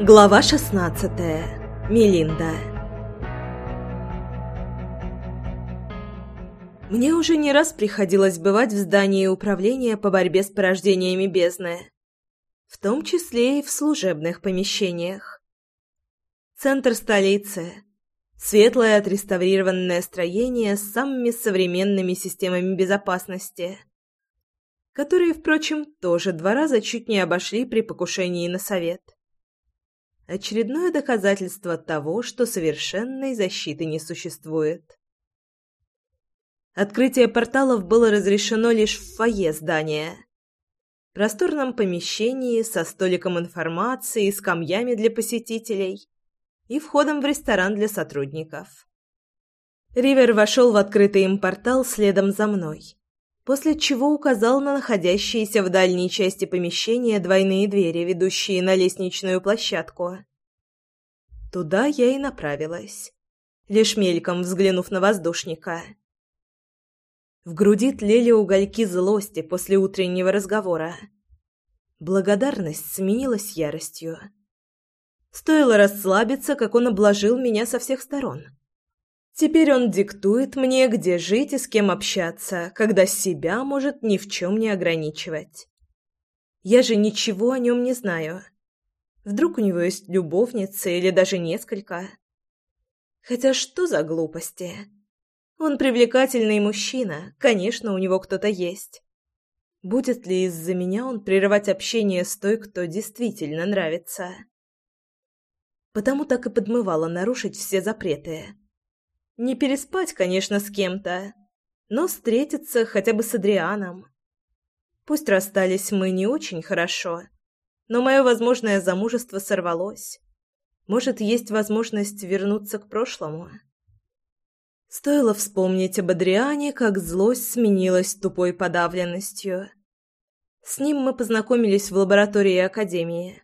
Глава 16. Мелинда. Мне уже не раз приходилось бывать в здании управления по борьбе с порождениями бездны, в том числе и в служебных помещениях. Центр столицы. Светлое отреставрированное строение с самыми современными системами безопасности, которые, впрочем, тоже два раза чуть не обошли при покушении на совет. Очередное доказательство того, что совершенной защиты не существует. Открытие порталов было разрешено лишь в фойе здания. Просторном помещении со столиком информации, скамьями для посетителей и входом в ресторан для сотрудников. Ривер вошел в открытый им портал следом за мной после чего указал на находящиеся в дальней части помещения двойные двери, ведущие на лестничную площадку. Туда я и направилась, лишь мельком взглянув на воздушника. В груди тлели угольки злости после утреннего разговора. Благодарность сменилась яростью. Стоило расслабиться, как он обложил меня со всех сторон. Теперь он диктует мне, где жить и с кем общаться, когда себя может ни в чем не ограничивать. Я же ничего о нем не знаю. Вдруг у него есть любовница или даже несколько. Хотя что за глупости? Он привлекательный мужчина, конечно, у него кто-то есть. Будет ли из-за меня он прерывать общение с той, кто действительно нравится? Потому так и подмывало нарушить все запреты не переспать, конечно, с кем-то, но встретиться хотя бы с Адрианом. Пусть расстались мы не очень хорошо, но мое возможное замужество сорвалось. Может, есть возможность вернуться к прошлому? Стоило вспомнить об Адриане, как злость сменилась тупой подавленностью. С ним мы познакомились в лаборатории Академии.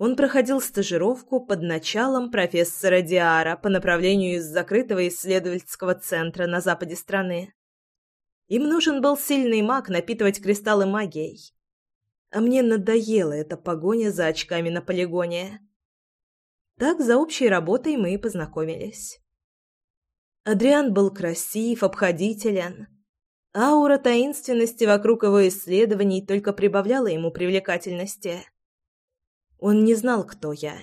Он проходил стажировку под началом профессора Диара по направлению из закрытого исследовательского центра на западе страны. Им нужен был сильный маг напитывать кристаллы магией. А мне надоела эта погоня за очками на полигоне. Так за общей работой мы и познакомились. Адриан был красив, обходителен. Аура таинственности вокруг его исследований только прибавляла ему привлекательности. Он не знал, кто я.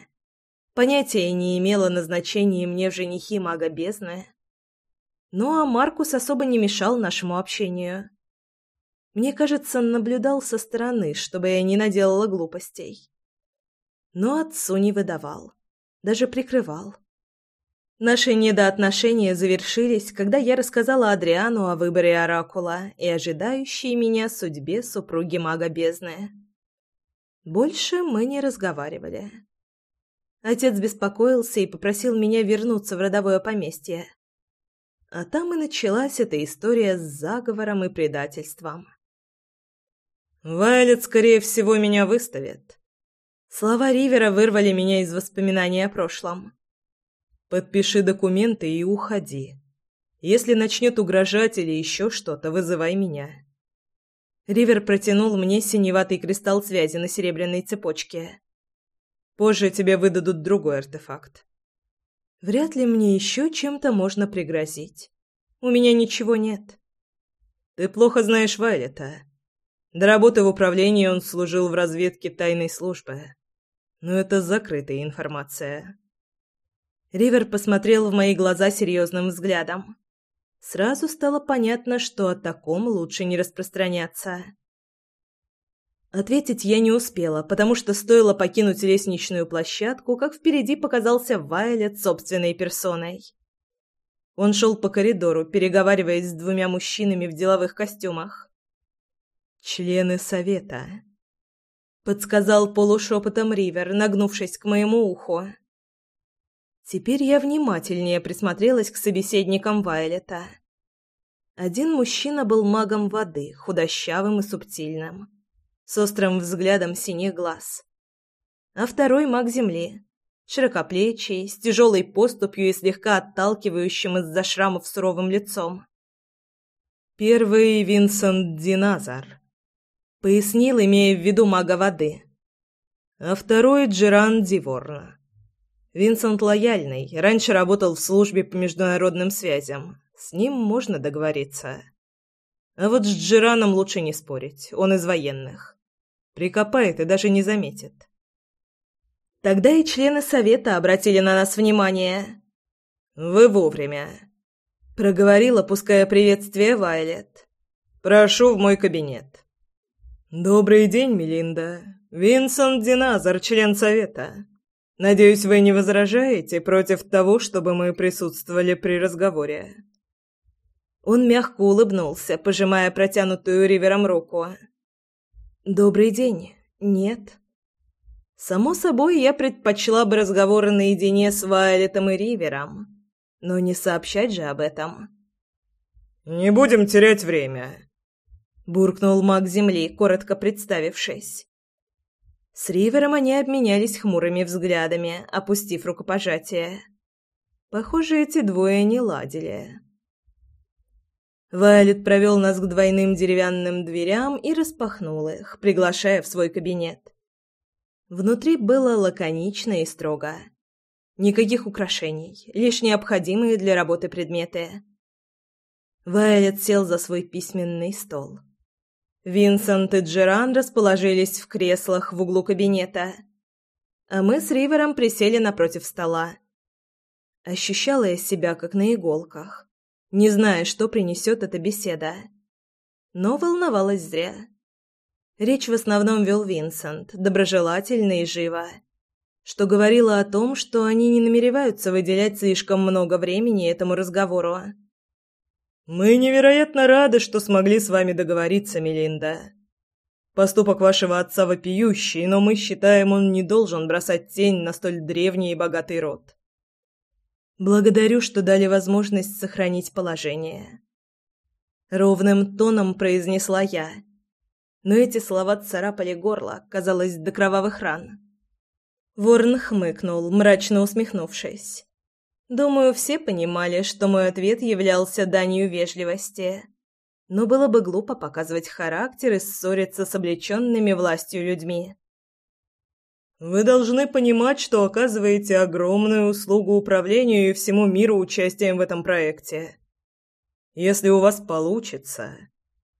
Понятия не имело назначения мне в женихи мага бездны. Ну а Маркус особо не мешал нашему общению. Мне кажется, наблюдал со стороны, чтобы я не наделала глупостей. Но отцу не выдавал. Даже прикрывал. Наши недоотношения завершились, когда я рассказала Адриану о выборе Оракула и ожидающей меня судьбе супруги мага бездны. Больше мы не разговаривали. Отец беспокоился и попросил меня вернуться в родовое поместье. А там и началась эта история с заговором и предательством. «Вайлет, скорее всего, меня выставит». Слова Ривера вырвали меня из воспоминаний о прошлом. «Подпиши документы и уходи. Если начнет угрожать или еще что-то, вызывай меня. Ривер протянул мне синеватый кристалл связи на серебряной цепочке. Позже тебе выдадут другой артефакт. Вряд ли мне еще чем-то можно пригрозить. У меня ничего нет. Ты плохо знаешь Вайлета. До работы в управлении он служил в разведке тайной службы. Но это закрытая информация. Ривер посмотрел в мои глаза серьезным взглядом. Сразу стало понятно, что о таком лучше не распространяться. Ответить я не успела, потому что стоило покинуть лестничную площадку, как впереди показался Вайлет собственной персоной. Он шел по коридору, переговариваясь с двумя мужчинами в деловых костюмах. «Члены совета», — подсказал полушепотом Ривер, нагнувшись к моему уху. Теперь я внимательнее присмотрелась к собеседникам Вайлета. Один мужчина был магом воды, худощавым и субтильным, с острым взглядом синих глаз. А второй маг земли, широкоплечий, с тяжелой поступью и слегка отталкивающим из-за шрамов суровым лицом. «Первый Винсент Диназар», — пояснил, имея в виду мага воды. а второй — Джеран Диворна. Винсент лояльный, раньше работал в службе по международным связям. С ним можно договориться. А вот с Джираном лучше не спорить, он из военных. Прикопает и даже не заметит. Тогда и члены совета обратили на нас внимание. «Вы вовремя», — проговорила, пуская приветствие Вайлет. «Прошу в мой кабинет». «Добрый день, Мелинда. Винсент Диназар, член совета. Надеюсь, вы не возражаете против того, чтобы мы присутствовали при разговоре?» Он мягко улыбнулся, пожимая протянутую Ривером руку. «Добрый день. Нет». Само собой, я предпочла бы разговоры наедине с Вайлетом и Ривером, но не сообщать же об этом. «Не будем терять время», — буркнул маг Земли, коротко представившись. С Ривером они обменялись хмурыми взглядами, опустив рукопожатие. Похоже, эти двое не ладили. Вайлет провел нас к двойным деревянным дверям и распахнул их, приглашая в свой кабинет. Внутри было лаконично и строго. Никаких украшений, лишь необходимые для работы предметы. Вайлет сел за свой письменный стол. Винсент и Джеран расположились в креслах в углу кабинета, а мы с Ривером присели напротив стола. Ощущала я себя как на иголках не зная, что принесет эта беседа. Но волновалась зря. Речь в основном вел Винсент, доброжелательно и живо, что говорило о том, что они не намереваются выделять слишком много времени этому разговору. «Мы невероятно рады, что смогли с вами договориться, Мелинда. Поступок вашего отца вопиющий, но мы считаем, он не должен бросать тень на столь древний и богатый род. Благодарю, что дали возможность сохранить положение. Ровным тоном произнесла я. Но эти слова царапали горло, казалось, до кровавых ран. Ворн хмыкнул, мрачно усмехнувшись. Думаю, все понимали, что мой ответ являлся данью вежливости. Но было бы глупо показывать характер и ссориться с облеченными властью людьми. Вы должны понимать, что оказываете огромную услугу управлению и всему миру участием в этом проекте. Если у вас получится,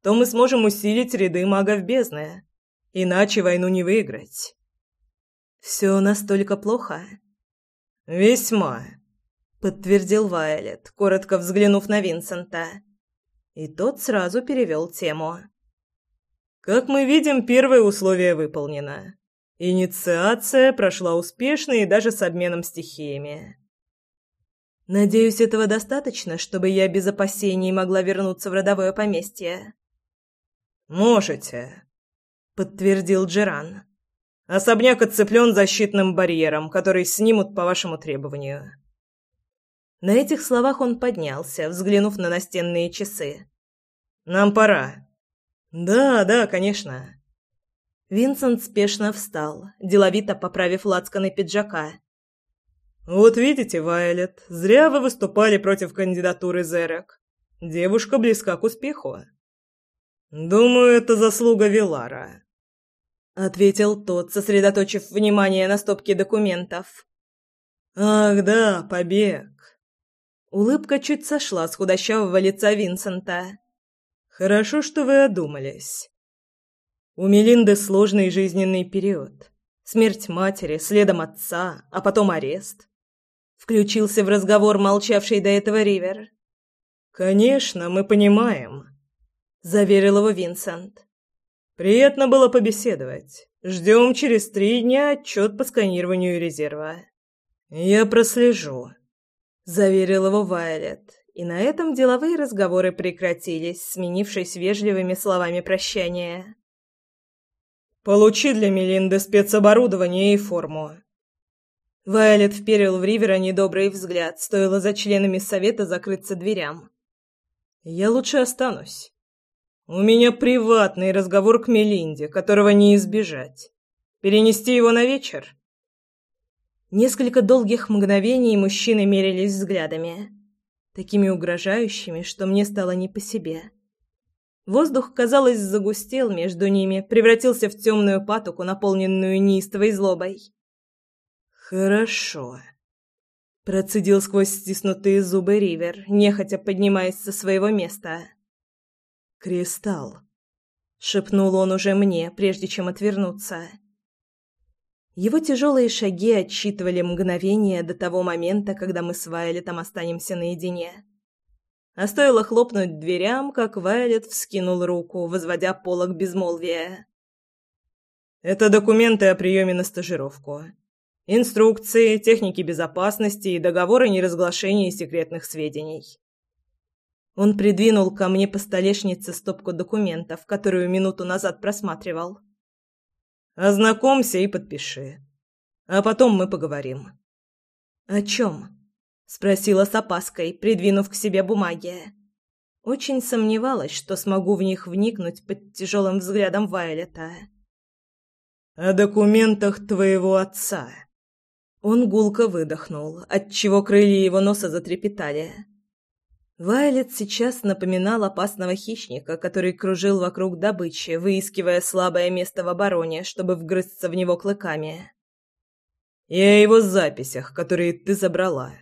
то мы сможем усилить ряды магов бездны. Иначе войну не выиграть. Все настолько плохо? Весьма, подтвердил Вайлет, коротко взглянув на Винсента. И тот сразу перевел тему. Как мы видим, первое условие выполнено. Инициация прошла успешно и даже с обменом стихиями. Надеюсь, этого достаточно, чтобы я без опасений могла вернуться в родовое поместье. Можете, подтвердил Джеран. Особняк отцеплен защитным барьером, который снимут по вашему требованию. На этих словах он поднялся, взглянув на настенные часы. Нам пора. Да, да, конечно. Винсент спешно встал, деловито поправив лацканы пиджака. «Вот видите, Вайлет, зря вы выступали против кандидатуры Зерек. Девушка близка к успеху». «Думаю, это заслуга Вилара», — ответил тот, сосредоточив внимание на стопке документов. «Ах да, побег». Улыбка чуть сошла с худощавого лица Винсента. «Хорошо, что вы одумались. У Мелинды сложный жизненный период. Смерть матери, следом отца, а потом арест. Включился в разговор молчавший до этого Ривер. «Конечно, мы понимаем», — заверил его Винсент. «Приятно было побеседовать. Ждем через три дня отчет по сканированию резерва». «Я прослежу», — заверил его Вайлет. И на этом деловые разговоры прекратились, сменившись вежливыми словами прощания. Получи для Мелинды спецоборудование и форму. Вайолет вперил в Ривера недобрый взгляд, стоило за членами совета закрыться дверям. Я лучше останусь. У меня приватный разговор к Мелинде, которого не избежать. Перенести его на вечер? Несколько долгих мгновений мужчины мерились взглядами, такими угрожающими, что мне стало не по себе. Воздух, казалось, загустел между ними, превратился в темную патоку, наполненную неистовой злобой. «Хорошо», — процедил сквозь стиснутые зубы Ривер, нехотя поднимаясь со своего места. «Кристалл», — шепнул он уже мне, прежде чем отвернуться. Его тяжелые шаги отсчитывали мгновение до того момента, когда мы с Вайлетом останемся наедине. А стоило хлопнуть дверям, как Вайлет вскинул руку, возводя полог безмолвия. «Это документы о приеме на стажировку. Инструкции, техники безопасности и договоры о неразглашении секретных сведений». Он придвинул ко мне по столешнице стопку документов, которую минуту назад просматривал. «Ознакомься и подпиши. А потом мы поговорим». «О чем?» спросила с опаской, придвинув к себе бумаги. Очень сомневалась, что смогу в них вникнуть под тяжелым взглядом Вайлета. «О документах твоего отца». Он гулко выдохнул, отчего крылья его носа затрепетали. Вайлет сейчас напоминал опасного хищника, который кружил вокруг добычи, выискивая слабое место в обороне, чтобы вгрызться в него клыками. «И о его записях, которые ты забрала»,